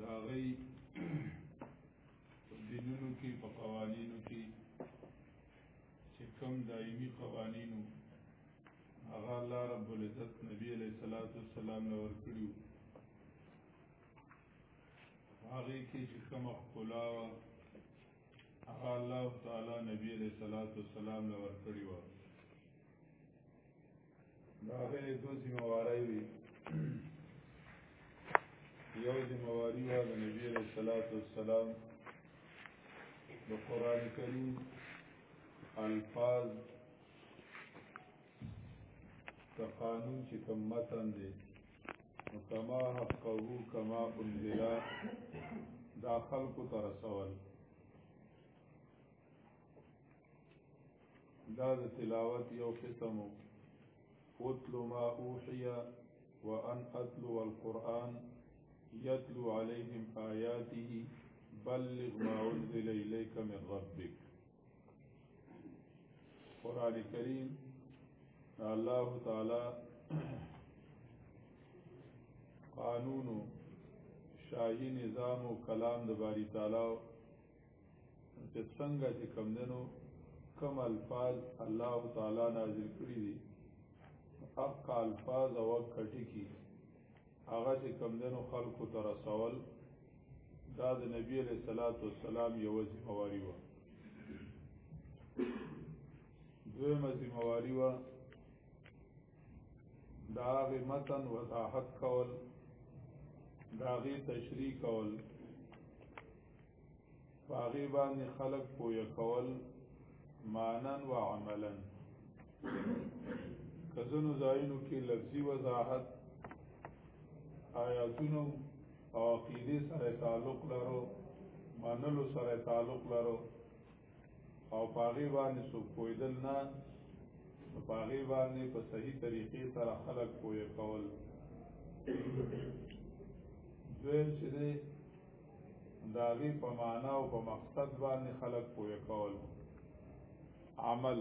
دا غي دینونو کې په قوانینو کې چې کم دایمي قوانینو هغه الله رب العزت نبی علیہ الصلوۃ والسلام نو ورکړو هغه کې چې کم خپلا هغه الله تعالی نبی علیہ الصلوۃ والسلام نو ورکړو دا غیر دو ذمہ واری وی یو ذمہ واری وا د نبی علیہ الصلوۃ والسلام د قران کریم الفاظ د قانون چې کوم متن دی نو کما حقه کما انزل دا خلق تر سوال دا د تلاوت یو قسم اتلو ما اوحیا وان اتلو القرآن یتلو علیهم آیاته بلغ ما انزل الیک من ربک قرآن کریم الله تعالی قانون شاهی نظام او کلام د باری تعالی چې څنګه چې کم دنو کم الفاظ الله تعالی نازل کړی دي حق الفاظ او کټی کی هغه چې کم دنو خلقو تر سوال دا د نبی علیہ الصلوۃ والسلام یو ذمہواری و دویمه ذمہواری و دا غی متن وضاحت کول دا غی تشریح کول فاغی باندې خلق پوی کول مانن و عملا کزنو زاینو کې لفظي وضاحت آیاتونو او عقیده سره تعلق لرو منلو سره تعلق لرو او پاغي باندې سو کویدل نه پاغي باندې په صحیح طریقې سره خلق کوی کول دویم چې داغي په معنا او په مقصد باندې خلق پوهه کول عمل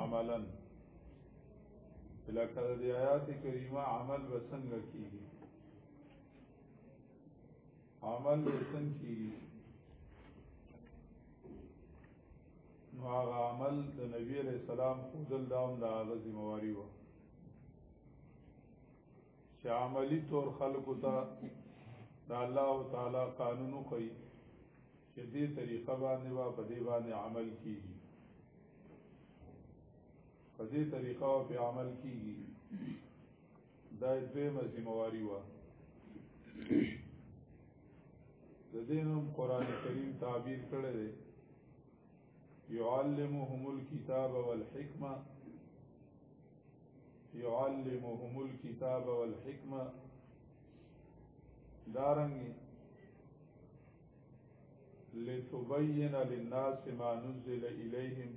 عملا لکه د آیات کریمه عمل وسنګ کیږي عمل وسنګ کیږي نو هغه عمل د نبی علیہ السلام خودل داوم د هغه ذمہ واری و چې عملی طور خلکو ته د الله تعالی قانون کوي چې دې طریقه باندې وا په دې باندې عمل کیږي په دې طریقه او په عمل کیږي دا دوی مزمواري وا د دینم قران کریم تعبیر کړی دی يعلمهم الكتاب والحكمة يعلمهم الكتاب والحكمة دارنگی لتبين للناس ما نزل إليهم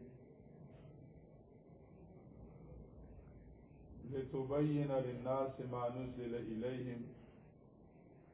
لتبين للناس ما نزل إليهم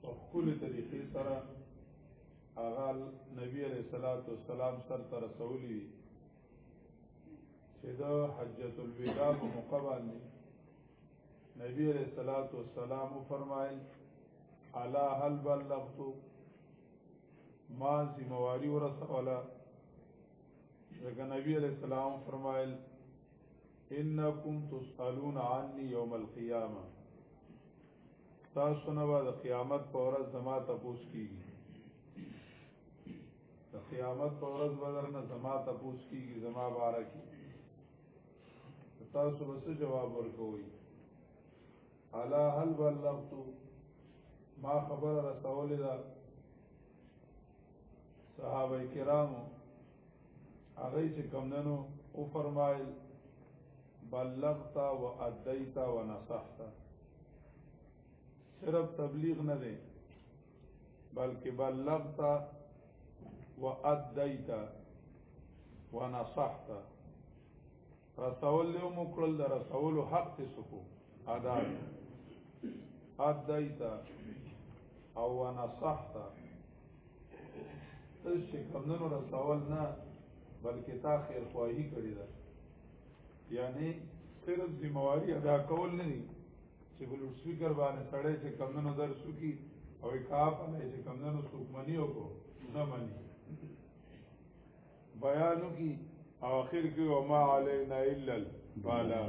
په ښکلې طریقې سره هغه نبی علیه الصلاۃ والسلام سره تر رسولي چې دا حجۃ الوداع په موقع باندې نبی علیہ الصلوۃ والسلام فرمایل الا هل بلغت ما ذمہواری ورسولا ځکه نبی علیہ السلام فرمایل انکم تسالون عني یوم القیامه تاسو نه به د قیامت په ورځ زما تپوس کیږي د قیامت په ورځ به درنه زما تپوس کیږي زما باره کې تاسو به څه جواب ورکوئ الا هل بلغتو ما خبر رسول ده صحابه کرامو هغه چې کمندنو او فرمایل بلغت و ادیت و نصحت صرف تبلیغ نه دی بلکې بلغت و ادیت و نصحت رسول له مکرل در رسول حق ته سکو ادا ادایتا او نصحتا تل چې کمنو رسول نه بلکې تا خیر خواهی کړی ده یعنی صرف ذمہواری ادا کول نه دي چې بل سپیکر باندې سړی چې کمنو درس وکي او کاپ نه چې کمنو سوکمنی وکړو نه مني بیانو کی او اخر کی او ما علینا الا البالا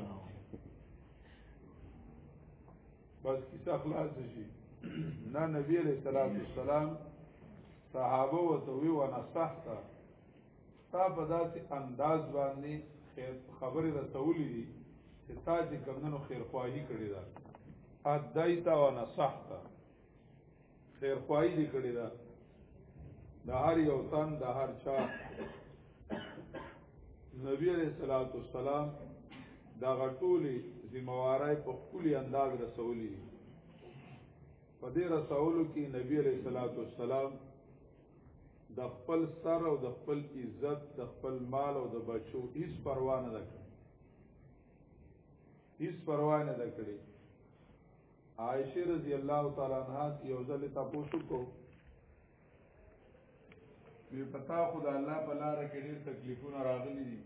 بس کیسه خلاص شي نه نبی علیہ الصلوۃ والسلام صحابه او توي و نصحت تا په داسې انداز باندې خبرې رسولې دي چې تا چې کمنو خیرخواهی کړی دا ادایتا و نصحت خیر خوای دې کړی دا د هر یو تن د هر چا نبی علیہ الصلوۃ والسلام دا غټولې ذمہوارای په خپل انداز رسولې په دې رسولو کې نبی علیہ الصلوۃ والسلام د خپل سر او د خپل عزت د خپل مال او د بچو هیڅ پروا نه ده هیڅ پروا نه ده کړې عائشه رضی الله تعالی عنها یو ځل تاسو کو وی پتا خدای الله په لار کې ډېر تکلیفونه راغلي دي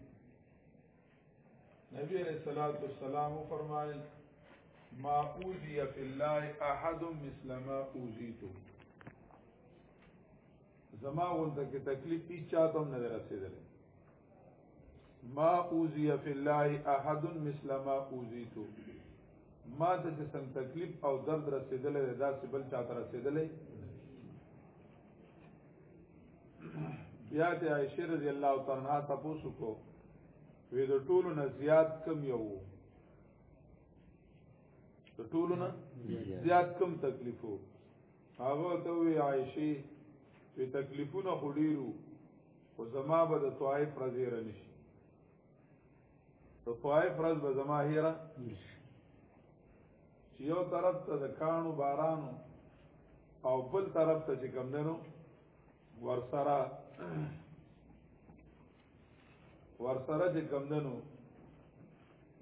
نبی علیہ الصلوۃ والسلام فرمایل ما اوذی فی الله احد مثل ما اوذیتو زما ولته کې تکلیف هیڅ چاته نه رسیدل ما اوزی فی الله احد مثل ما اوزیتو ما ته چې څنګه تکلیف او درد رسیدلې دا چې بل چاته رسیدلې بیا ته عائشه رضی الله تعالی عنها تاسو کو وی د ټولو نه زیات کم یو د ټولو نه زیات کم تکلیفو هغه ته وی عائشه په تکلیفونه خډیرو او زما به د طائف رزیره نشي نو طائف رز به زما هیره نشي چې یو طرف ته د کانو بارانو او بل طرف ته چې کم دنو ورسره ورسره چې کم دنو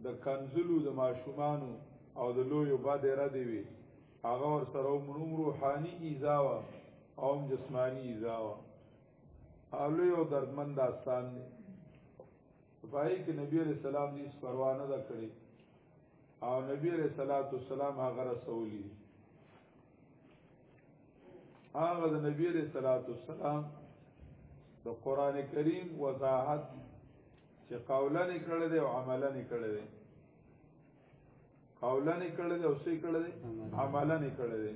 د کنزلو د ماشومانو او د لویو باد را دی وی هغه ور سره منوم روحاني ایزاوا او جسمانی ایزاوا اولو دردمن داستان دی پای کې نبی علیہ السلام دې پروا نه دا کړی او نبی علیہ الصلوۃ والسلام هغه رسولي هغه د نبی علیہ الصلوۃ والسلام د قران کریم وضاحت چې قولا نکړه دی او عملا نکړه دی قولا نکړه دی او سې کړه دی عملا نکړه دی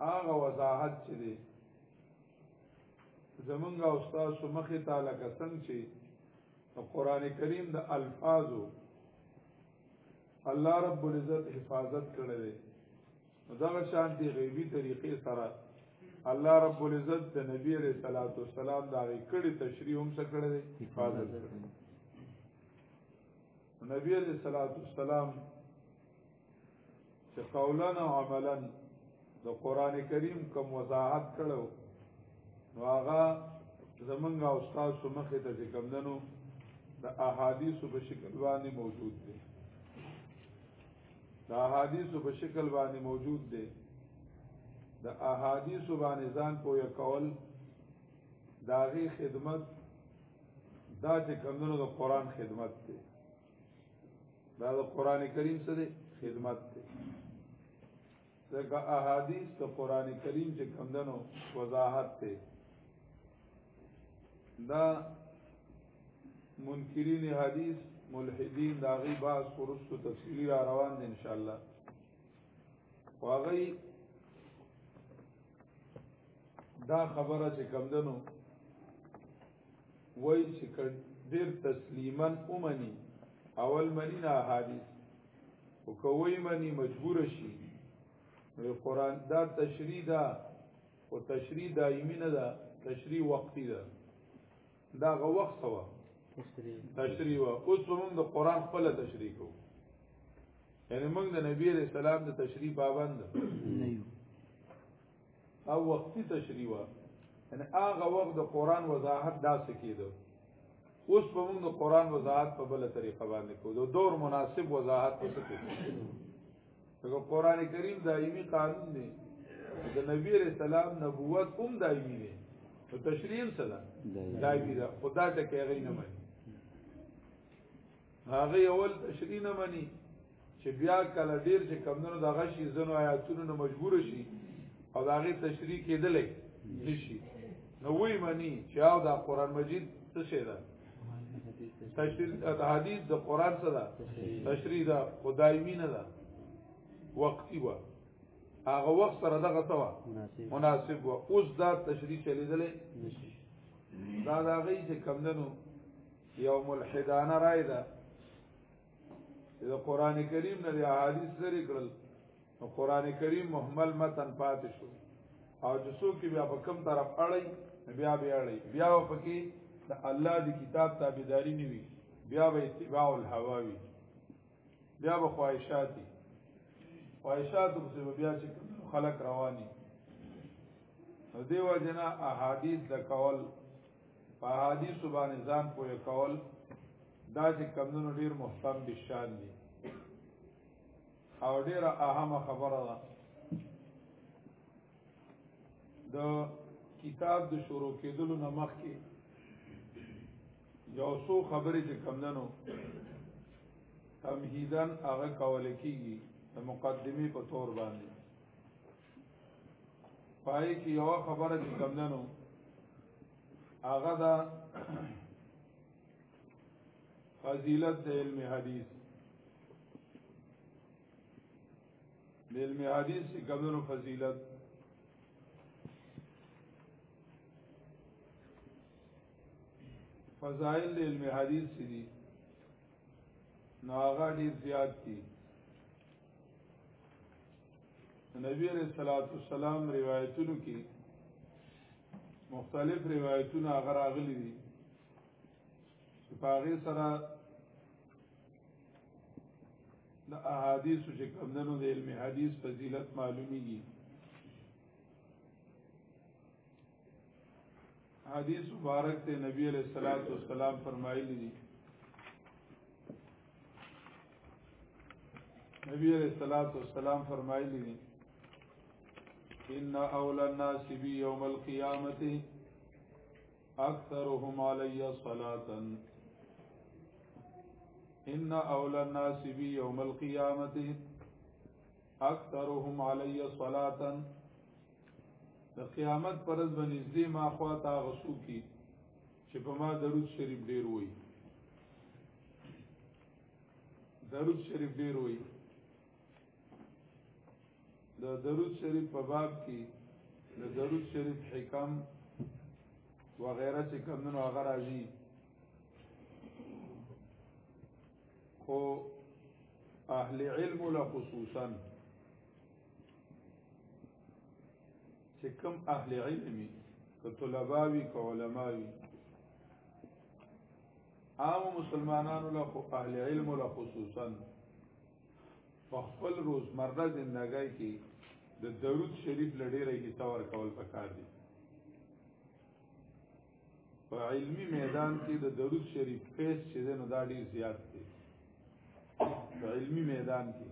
هغه وضاحت چې دی زمونږ او تاسو مخې ته لکه څنګه چې په قران کریم د الفاظو الله رب العزت حفاظت کړی دی دا شان دی غیبی طریقې سره الله رب العزت د نبی علیہ الصلوۃ والسلام دا کړي تشریح هم څه کړی دی حفاظت کړی نبی علیہ الصلوۃ والسلام چې قولا او عملا د قران کریم کوم وضاحت کړو نو هغه زمونږ او استاد سمخه ته چې کوم دنو د احادیث په شکل باندې موجود دي د احادیث په شکل باندې موجود دي د احادیث باندې ځان پوهه کول داغي خدمت دا چې کمونو د قران خدمت دی دا د قران کریم څخه دی خدمت دی ځکه احادیث د قران کریم چې کمندنو وضاحت دی دا منکرین حدیث ملحدین دا غي باز پرستو تفصیلی را روان دي ان شاء الله واغی دا خبره چې کمندنو وای چې کړ ډیر تسلیما اومني اول منی نه حدیث او کوی منی مجبور شي نو قران دا تشریح دا او تشریح دایمي نه ده تشریح وقتی ده دا غو وخت سوا تشریح وا اوس موږ د قران خپل تشریح کو یعنی موږ د نبی رسول الله د تشریح پابند نه یو او وقتی تشریح وا ان هغه وخت د قران وضاحت داسې کېدو اوس په موږ د قران وضاحت په بل طریقه باندې کو دو دور مناسب وضاحت په څه کې قران کریم دایمي قانون دی د نبی رسول الله نبوت هم دایمي دی او تشریح سره دایمي دا خدا ته کې غي نه مانی هغه اول تشریح نه مني چې بیا کله ډیر چې کمونو دغه شی زنو آیاتونو نه مجبور شي او داغه تشریح کېدلې نشي نو وی مني چې او دا قران مجید څه شی ده تشریح د حدیث د قران څخه ده تشریح ده خدایمی نه ده وقتی و هغه وخت سره دغه توا مناسب و اوس دا تشریح چلیدلې نشي دا دا غي چې کمندنو یو ملحدانه رائے ده چې د قران کریم نه د احادیث لري کړل نو قران کریم محمل متن پاتې شو او چې څوک بیا په کم طرف اړي بیا بیا اړي بیا په کې د الله دی کتاب تابعداري نیوي بیا به اتباع الهواوی بیا به خواهشاتی خواهشاتو په بیا چې خلق رواني دیو جنا احادیث د کول په حدیث باندې ځان پوهه کول دا چې کمونو ډیر محترم دي شان دي او ډیره اهمه خبره ده د کتاب د شروع کېدلو نه مخکې یو څو خبرې چې کمندنو تمهیدن هغه کول کېږي د مقدمه په تور باندې پای کې یو خبره چې کمندنو هغه دا فضیلت د علم حدیث د علم حدیث کمنو فضیلت فضائل د علم حدیث دي نو هغه ډیر زیات دي نبی علیہ الصلوۃ والسلام روایتونو کې مختلف روایتونه هغه راغلي دي چې په هغې سره د احادیثو چې کمدنو د علم حدیث فضیلت معلومیږي حدیث مبارک ته نبی علیہ الصلوۃ والسلام فرمایلی دي نبی علیہ الصلوۃ والسلام فرمایلی دي ان اول الناس بی یوم القیامت اکثرهم علی صلاۃ ان اول الناس بی یوم القیامت اکثرهم علی صلاۃ د قیامت پرز باندې زی ما خوا تا غسو کی چې په ما درود شریف ډیر وای درود شریف ډیر وی د درود شریف په باب کې د درود شریف حکم وغیرہ چې کمونو هغه راځي خو اهل علم له خصوصا چې کم اهل علمي که طلباوي که علماوي عام مسلمانانو له اهل علم له خصوصا په خپل روزمره زندګۍ کې د درود شریف لړېره کې تور کول پکار دي په علمی میدان کې د درود شریف پیس چې د نو دا ډیر زیات دی په علمی میدان کې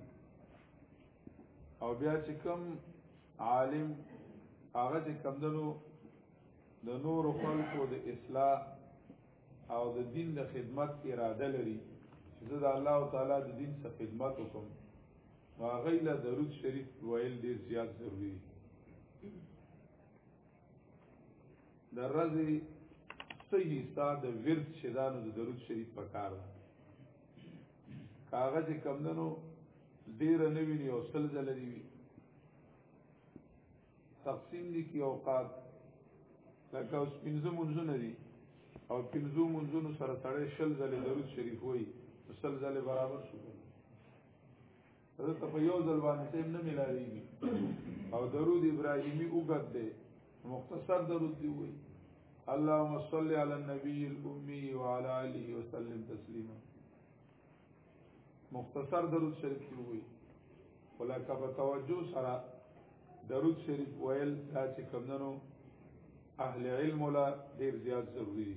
او بیا چې کوم عالم هغه چې کمدنو د نور خلکو د اصلاح او د دین د خدمت اراده لري چې د الله تعالی د دین څخه خدمت وکم نو هغه له درود شریف ویل ډیر زیات ضروری دی د رضی صحیح ساده د ورد شدانو د درود شریف پکار ده کاغذ کمندنو ډیر نه ویني او سل زل دی وی تقسیم دي کې اوقات لکه اوس پنځه منځونه دي او پنځو منځونو سره تړې شل ځلې درود شریف وایي شل ځلې برابر شو زه ته په یو ځل باندې سیم نه ملاویږي او درود ابراهیمی وګت دی مختصر درود دی وایي اللهم صل علی النبی الامی وعلى اله وسلم تسلیما مختصر درود شریف کې وي ولکه په توجه سره درود شریف ویل دا چې کمندنو اهل علم ولا ډیر زیات ضروری دي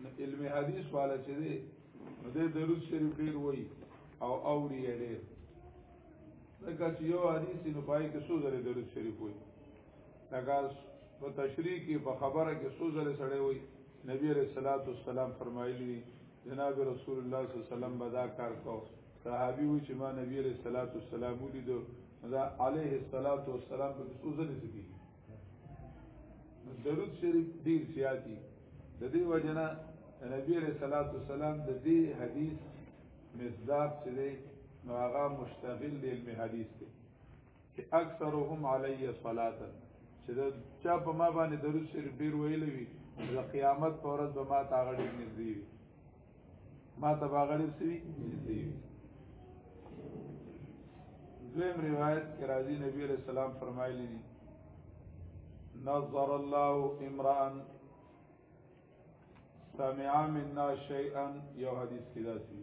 نو علم حدیث والا چې دی نو د درود شریف ډیر وای او اوري ډیر ځکه چې یو حدیث نو پای کې څو ځله درود شریف وای لکه په تشریح کې په خبره کې څو ځله سره وي نبی عليه الصلاه والسلام فرمایلی جناب رسول الله صلی الله علیه وسلم بدا کار کو صحابي و چې ما نبی عليه الصلاه والسلام ولیدو دا عليه الصلاه والسلام په څو ځله ذکر درود شریف ډیر سیاتی د دې وجنه نبی عليه الصلاه والسلام د دې حدیث مصداق چې هغه مشتغل دی علم حدیث دی چې اکثرهم علی صلاه چې دا چا په ما باندې درود شریف ډیر ویل وی د قیامت پر ورځ به ما تا غړي نږدې وي ما ته به غړي سوي نږدې وي دویم روایت کې راځي نبی علیہ السلام فرمایلی دي نظر الله امرا سمع منا شيئا یو حدیث کې داسي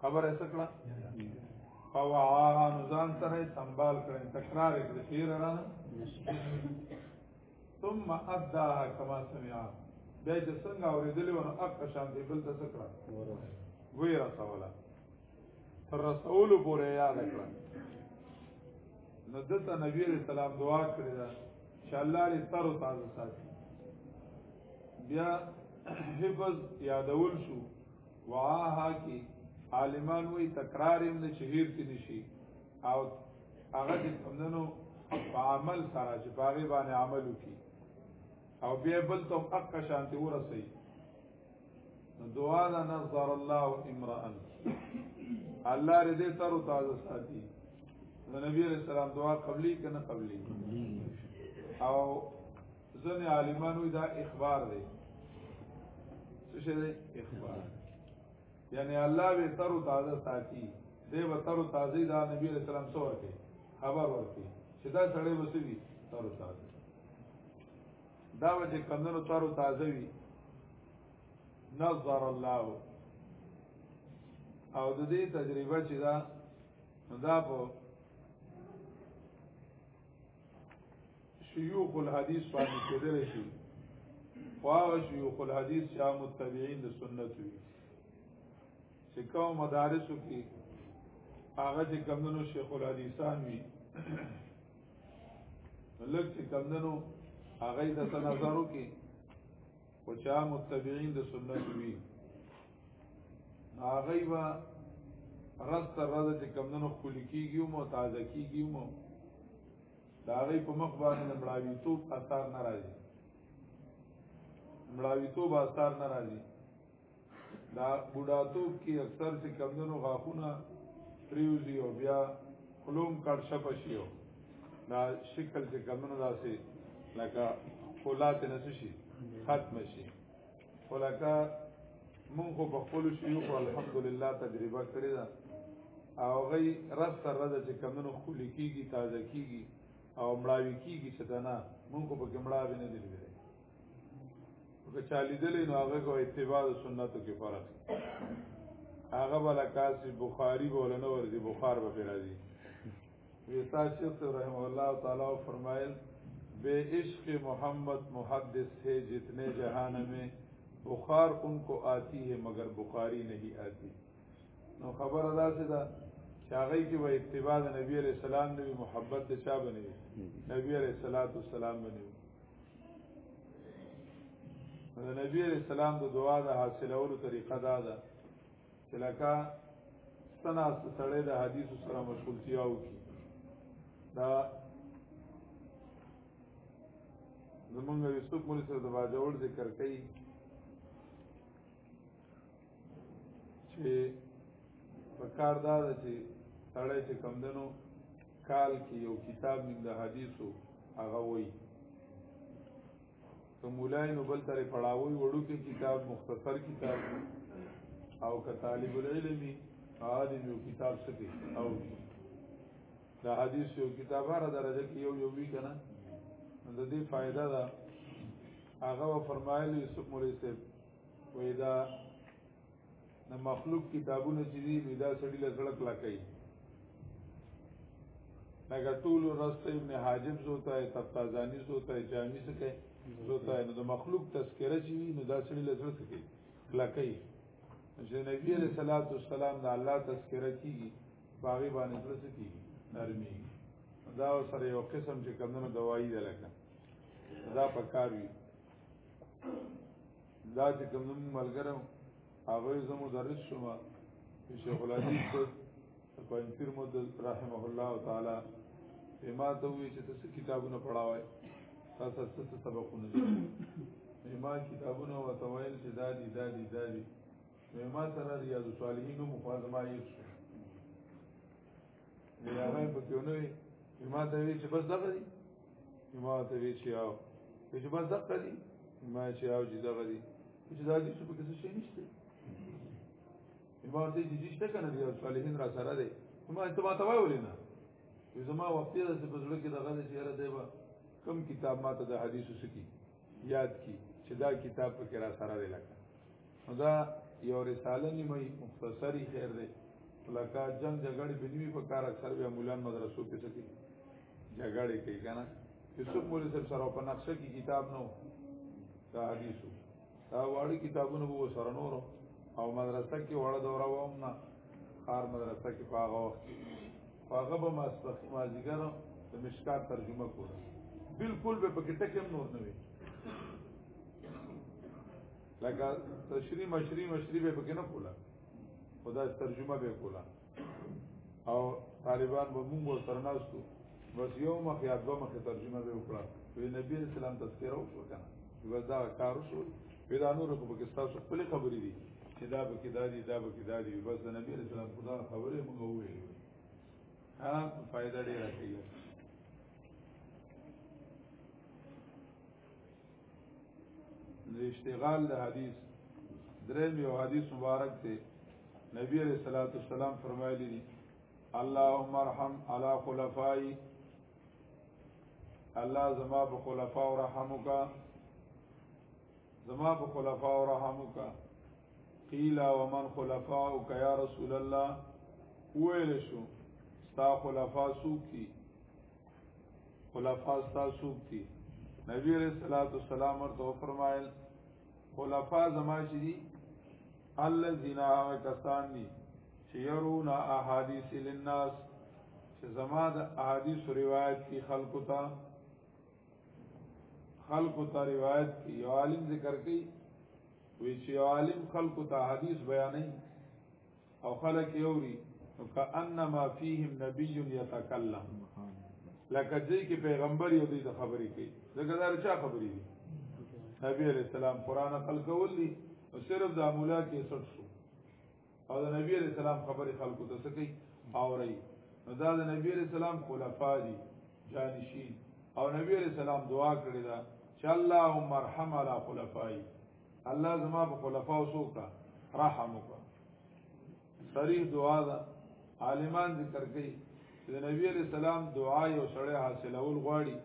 خبره څه کړه فوعاها نزان سره سنبال کړي تکرار کړي شیر را ثم ادى كما سمع بیا چې څنګه اورېدلې ونه اق شان دی بل څه کړه وی رسوله تر رسول پورې یاد کړه نو دته نبی رسول الله دعا کړې ده چې الله دې تر تازه ساتي بیا حفظ یادول شو وعاها کی عالمان وی تکرار هم نه شهیر تی نشي او هغه د کمندنو په عمل سره چې باغې باندې عمل وکي او بیا بل ته حق شانتی ورسي نو دعا دا نظر الله امرا الله دې تر او تازه ساتي نبی رسول الله دعا قبلي کنه قبلي او ځنې عالمان وي دا اخبار دی څه شي دی اخبار یعنی الله به تر تازه ساتي دی به تر تازه دا نبی علیہ السلام سو ورکه خبر ورکه چې دا سړی وسوي تر تازه دا به چې کمنو تر تازه وي نظر الله او د دې تجربه چې دا دا په شيوخ الحديث باندې کېدل شي واو شيوخ الحديث یا متبعين د سنت وي چې کوم مدارسو کې هغه چې کمندونو شیخ الحدیثان وي لکه چې کمندونو هغه د نظرو کې او چا متبعین د سنت وی هغه با رس تر رد چې کمندونو خولي کیږي او متازه کیږي مو دا غي په مخ باندې مړاوي توپ اثر ناراضي مړاوي توپ اثر ناراضي دا بډاتوب کې اکثر چې کمندونو غاخونه پریوزی او بیا خلوم کړ شپ شیو دا شکل چې کمندونو داسې لکه خولات نه شي ختم شي ولکه مونږ په خپل شیوخ الحمدلله تجربه کړې ده او غي رس تر رد چې کمندونو خولي کیږي تازه کیږي او مړاوي کیږي چې دنا مونږ په کې مړاوي نه دی که چا لیدلې نو هغه کو اتباع د سنتو کې فرق هغه بل کاسي بخاری بوله نو ورځي بخار به راځي ویسا شیخ رحم الله تعالی فرمایل بے عشق محمد محدث ہے جتنے جہان میں بخار ان کو آتی ہے مگر بخاری نہیں آتی نو خبر ادا سے دا چاغی کی و اتباع نبی علیہ السلام نبی محبت چا بنی نبی علیہ السلام بنی د نبی علیہ السلام د دعا د حاصلولو طریقه دا ده چې لکه سنا سره د حدیث سره مشغولتیا وکړي دا زمونږ یوسف مولوی سره د باجوړ ذکر کوي چې په کار دا ده چې سړی چې کمدنو کال کې یو کتاب من د حدیثو هغه وایي که مولای نو بل ترې پړاوی وړو کې کتاب مختصر کتاب او که طالب العلمي عالم یو کتاب سکی او دا حدیث یو کتاب هر درجه کې یو یو وی کنه د دې فائدہ ده هغه فرمایلی سمولې سه وې دا د مخلوق کتابونه چې دي نو دا سړی له زړه کلا کوي لکه ټول رسته ابن حاجب زوتا ہے تفتازانی زوتا ہے جامی سکے زوتا ہے نو د مخلوق تذکرہ چې وي نو دا سړی له زړه سکے کلا کوي چې نبی علیہ الصلوۃ والسلام د الله تذکرہ کیږي باغی باندې زړه سکي نرمي دا سره یو قسم چې کمنو دوايي ده لکه دا پکار وي دا چې کوم ملګرم هغه زمو درس شوم شیخ الحدیث په انتیر مد رحمه الله تعالی ما ته وی چې تاسو کتابونه پڑھاوای تاسو څه سبقونه دي ما کتابونه وتویل چې دا دي دا دي دا دي ما سره ریاض الصالحین مفاهمه یې دی هغه په کې ونه وي ما ته وی چې بس دغه دي ما ته وی چې او چې بس دغه دي ما چې او چې دغه دي چې دا دي چې په کې څه شي نشته ما ته دې چې څه کنه دی صالحین را سره دی ما ته ما ته وایولې نه زما وخت دې په زړه کې دغه دې چې را دی کم کتاب ما ته د حدیثو سکی یاد کی چې دا کتاب په کرا سره دی لکه دا یو رساله نیمه مختصری خیر دی لکه جنگ جګړې بنوي په کار اکثر بیا مولان مدرسو کې سکی جګړې کوي کنه یوسف مولوی صاحب سره په نقشه کې کتاب نو دا حدیثو دا واړی کتابونه وو سره نورو او مدرسه کې وړه دوره ووم نه خار مدرسه کې په هغه وخت په هغه به ما سپخې ما زیګر د مشکات ترجمه کوله بالکل به پکې ټکې هم نور نه وي لکه تشریح مشری مشری به پکې نه کوله خدا ترجمه به کوله او طالبان به موږ سره ناستو بس یو مخ یا دوه مخ ترجمه به وکړه وی نبی اسلام تذکره وکړه بس دا کار وشو پیدا نور په پاکستان خپل خبرې دي چې دا به کې دادي دا به کې دادي بس د نبی رسول الله خدا خبره موږ وویل ها فائدہ ډیر راځي د اشتغال د حدیث درې یو حدیث مبارک دی نبی علیہ الصلوۃ والسلام فرمایلی دی اللهم ارحم علی خلفائی الله زما په خلفاء رحمک زما په خلفاء رحم وکا قیل ومن خلفاءک یا رسول الله ویل شو ستا خلفاء سوکی خلفاء ستا سوکی نبی علیہ الصلوۃ والسلام ورته فرمایل خلفاء زما چې دي الذين کسان دي چې يرون احاديث للناس چې زما د احاديث روایت کی خلقو ته خلق ته روایت کی یو عالم ذکر کی وی چې عالم خلق ته حدیث بیانې او خلق یوري نو کانما فیهم نبی یتکلم لکه دې کې پیغمبر یو دې خبرې کوي ځکه دا چا خبرې دي نبی علیہ السلام قران خلق ولي او صرف د مولا کې سټ شو او د نبی علیہ السلام خبرې خلکو ته سکی او رہی نو دا د نبی علیہ السلام خلفا دي جانشین او نبی علیہ السلام دعا کړی دا چې اللهم ارحم علی خلفای الله زما په خلفا او سوکا رحم وکړه صریح دعا دا عالمان ذکر کوي چې د نبی علیہ السلام دعا یو سړی حاصلول غواړي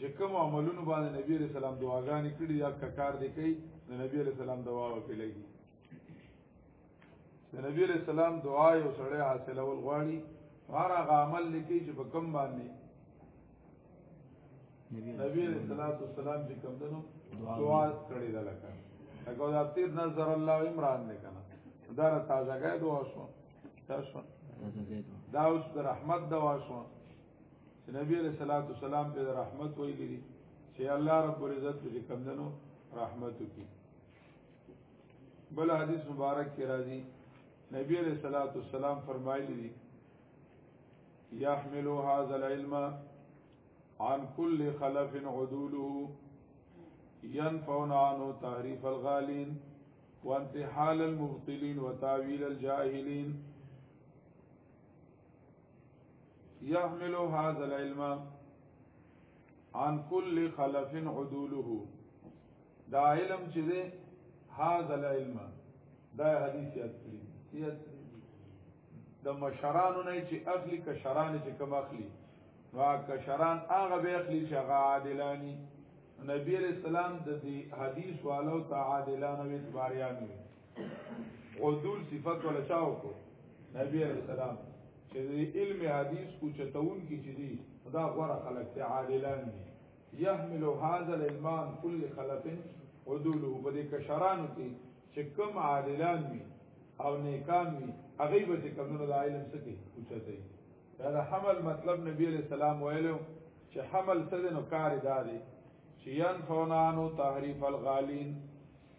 چې کوم عملونه باندې نبی علیہ السلام دعاګانې کړي یا کار دي کوي د نبی علیہ السلام دعا وکړي د نبی علیہ السلام دعا یو سړی حاصل اول غواړي هر هغه عمل لکی چې په کم باندې نبی علیہ الصلوۃ والسلام چې کوم دنو دعا کړی دا لکه هغه د تیر نظر الله عمران نه کنه دا تازه غي دعا شو دا شو دا اوس د رحمت دعا شو چې نبی علیہ الصلوۃ والسلام په رحمت وایي چې الله رب العزت دې کوم دنو رحمت وکړي بل حدیث مبارک کی راضی نبی علیہ الصلوۃ والسلام فرمایلی دی یحملوا هذا العلم عن كل خلف عدوله ينفون عنه تعريف الغالين وانتحال المبطلين وتاويل الجاهلين يحمل هذا العلم عن كل خلف عدوله دا علم چې ده هاذا العلم دا حدیث یاد کړی یاد د مشرانو نه چې اخلي کشران چې کم اخلي وا کشران هغه به اخلي چې هغه عادلانی نبی رسول الله د دې حدیث والو تعادلانه وی اعتباریان وی عدول صفت ولا چاو کو نبی علیہ السلام چې علم حدیث کو چتون کی چې دی خدا غره خلق ته عادلان دي يحمل هذا العلمان كل خلف عدوله په دې کشرانو کې چې کم عادلان وي او نیکان وي هغه به چې کمونو د علم سکی اوچتای دا د حمل مطلب نبی علیہ السلام ویلو چې حمل څه نو کار داري چې ينفونانو تحریف الغالین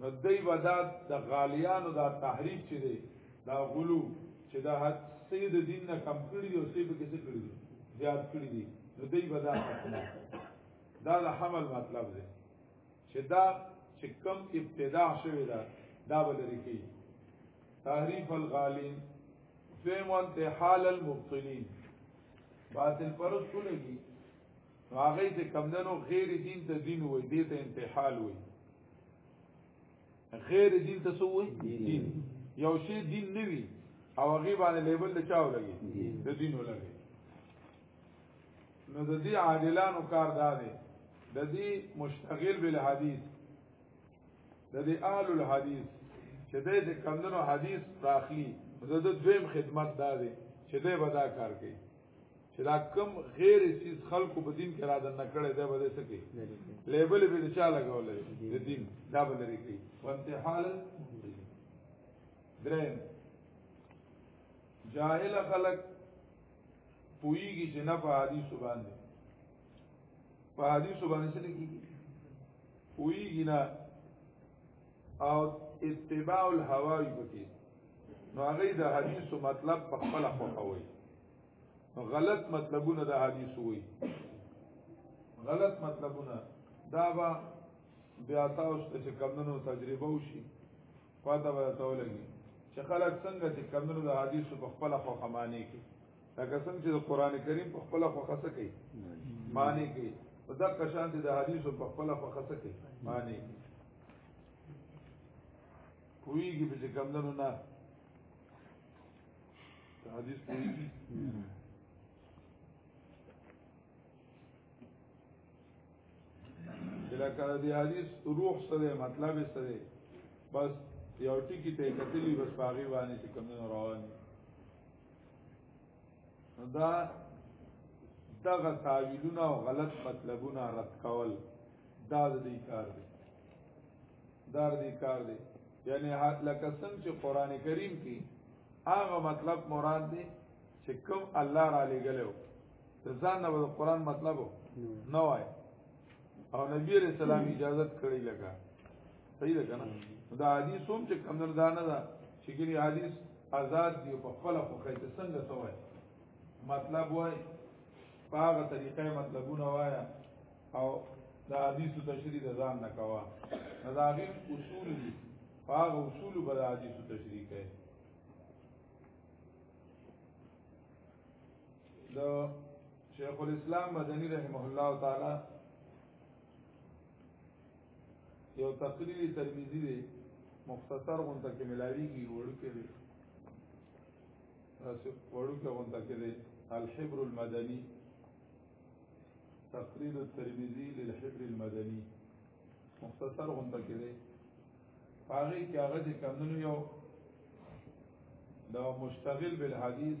نو دی ودا د غالیانو دا تحریک چې دی دا غلو چې دا حد سید دین نه کم کړی دی او سید په کیسه کړی دی زیات کړی دی نو دی ودا دا د حمل مطلب دی چې دا چې کم ابتدا شوی دا دا بدري کی تحریف الغالین فهم انتحال المبطلین باطل پرست لګي نو هغه چې کمدنو غیر دین ته دین وای دې ته انتحال وای غیر دین ته سو وای دین یو شی دین نه وی او هغه باندې لیبل ته چاو لګي د دین ولګي نو د دې عادلانو کار دا دی د دې مشتغل بل حدیث د دې آل الحدیث چې د دې کمدنو حدیث راخلی د دویم خدمت دا دی چې دې بدا کار کوي چې دا کم غیر سیس خلکو په دین کې را دننه کړي دا به څه کوي لیبل به چا لګولې د دین دا به لري کوي وانته حال درم جاهل خلک پویږي چې نه په حدیث باندې په حدیث باندې څه کیږي پویږي نه او اتباع الهوا وکي نو هغه د حدیث مطلب په خپل خوښوي غلط مطلبونه د حدیث وي غلط مطلبونه دا با بیا تاسو ته چې کمونو تجربه وشي پاته به تاسو لګي چې خلک څنګه چې کمونو د حدیث په خپل خوښه معنی کوي لکه څنګه چې د قران کریم په خپل خوښه څه کوي معنی کوي دا قشان دي د حدیث په خپل خوښه څه کوي معنی کوي پویږي به کوم دنو نه حدیث پویږي لکه د حدیث روح سره مطلب سره بس یو ټکی ته کتلی بس پاغي باندې کوم روان دي نو دا دغه تعویلونه او غلط مطلبونه رد کول دا د دې کار دی دا د دې کار دی یعنی لکه څنګه چې قران کریم کې هغه مطلب مراد دی چې کوم الله را لګلو ځان نه د قران مطلب نه وای او نبی رسول الله اجازه کړی لګا صحیح ده کنه دا حدیث هم چې کمر دانه ده چې ګری حدیث آزاد دی په خپل خو کې څنګه سوای مطلب وای په هغه طریقې مطلبونه وایا او دا حدیث تشریح ده ځان نه کوا دا غیر اصول دي په هغه اصول به دا حدیث تشریح کوي دا شیخ الاسلام مدنی رحمه الله تعالی یو تقریر ترمذی دی مختصر غونډه کې ملاویږي وړو کې دی تاسو وړو کې غونډه کې دی الحبر المدني تقریر الترمذی للحبر المدني مختصر غونډه کې دی هغه کې هغه د کمنو یو دا مشتغل بالحدیث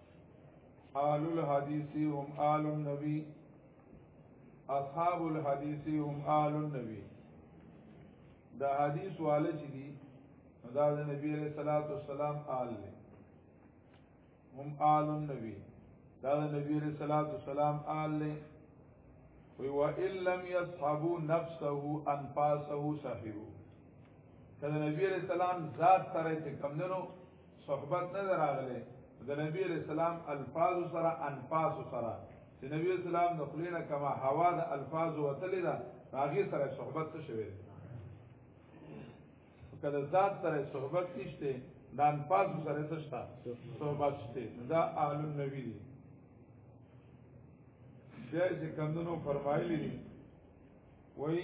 آل الحدیث هم آل النبی اصحاب الحدیث هم آل النبی دا حدیث والے چې دي دا د نبی علیہ الصلوۃ والسلام آل له هم آل النبی دا د نبی علیہ الصلوۃ والسلام آل له وی و ان لم يصحبوا نفسه انفاسه صحیح کله نبی علیہ السلام ذات سره چې کمندنو صحبت نه راغله د نبی علیہ السلام الفاظ سره انفاس سره چې نبی علیہ السلام د خلینا کما هوا د الفاظ وتلی دا هغه سره صحبت څه شوی کله ذات سره صحبت نشته د انفاس سره څه شته صحبت شته دا اهل النبی دی بیا چې کمونو فرمایلی دی وای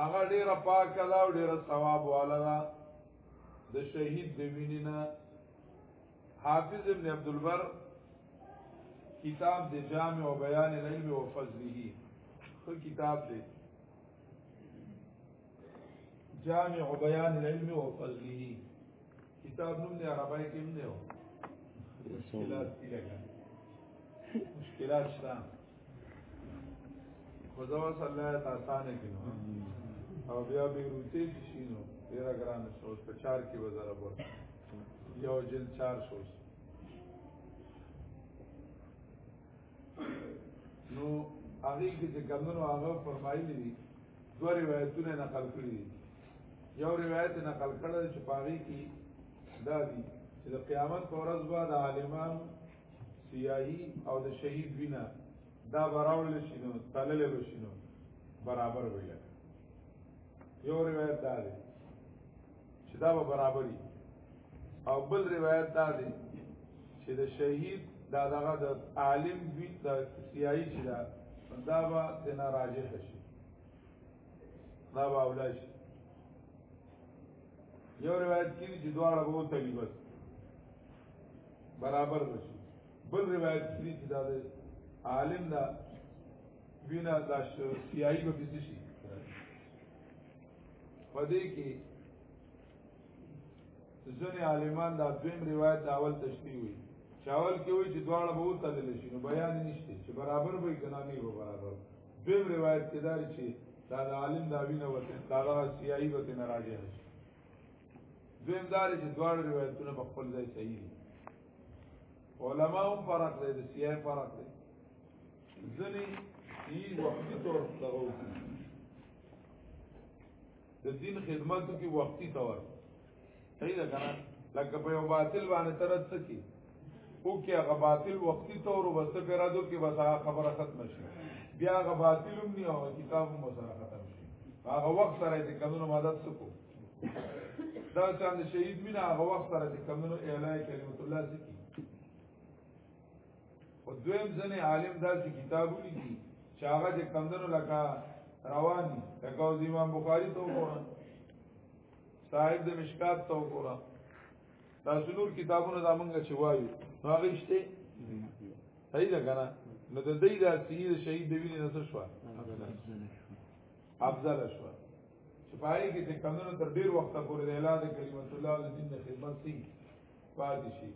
هغه ډیره پاکه ده او ډیره ثواب والا ده د شهید د وینې نه حافظ ابن عبد البر کتاب د جامع او بیان العلم او فضله خو کتاب دی جامع او بیان العلم او فضله کتاب نوم دی عربی کې نه و مشکلات دي لګا مشکلات شته خدای صلی الله علیه تاسانه کینو او بیا به روته شي نو ډیر ګران شو په چار کې وزاره بول یو جل چار شو نو هغه کې چې کمنو هغه فرمایلی دي دوه روایتونه نقل کړی دي یو روایت نقل کړل چې پاغي کې دا دي چې د قیامت پر ورځ به د عالمانو سیاهی او د شهید وینا دا براول شي نو تلل به شي نو برابر وي لکه یو روایت دا دی چې دا به برابري او بل روایت دا دی چې د شهید دا دغه د عالم وی د سیاهی چې دا دا به تنا راجح شي دا به اولا شي یو روایت کې چې دواړه وو تلی بس برابر نشي بل روایت شریف دا دی عالم دا وینا دا سیاهي به بيسي شي پدې کې ځنې عالمان دا دویم روایت دا اول تشریح وي چاول کې وي چې دواړه به وتلل شي نو بیان نشته چې برابر به کنا نه به برابر دویم روایت کې دا چې دا عالم دا وینه وته دا سیاهي وته ناراضه شي دویم دار چې دواړه روایتونه په خپل ځای صحیح دي علما هم فرق لري د سیاح فرق لري ځنې یي وختي تور دغه وکړي د دین خدمت کې وختي تور صحیح ده کنه لکه په یو باطل باندې ترڅ سکی او کې هغه باطل وختي تور وسته پیرا دو کې بس هغه خبره ختم شي بیا هغه باطل هم نه او کتاب هم سره ختم شي هغه وخت سره دې قانون مدد سکو دا چا د شهید مینا هغه وخت سره چې کمنو اعلای کلمت الله ذکی او دویم ځنې عالم داسې کتابونه دي چې هغه د کمنو لکه رواني لکه او امام بخاری ته وګورئ صاحب د مشکات ته وګورئ دا څلور کتابونه دا مونږ چې وایو هغه شته صحیح ده کنه نو د دې د سید شهید د وینې نسل شو افضل شو چې پای کې چې کمونو تر ډیر وخت پورې د اعلان کلمت الله د دین د خدمت سي پاتې شي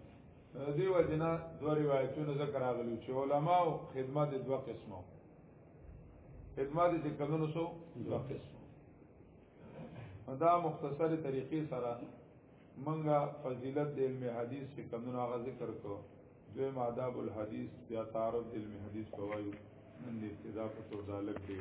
د دې وجنه دوه روایتونه ذکر راغلي چې علما او خدمت دوه قسمه خدمت چې کمونو سو دوه قسمه دا مختصری طریقې سره منګه فضیلت د علم حدیث چې کمونو هغه ذکر کو دوی ماداب الحدیث یا تعارف علم حدیث فوایو نن د ابتدا په توګه لګ دی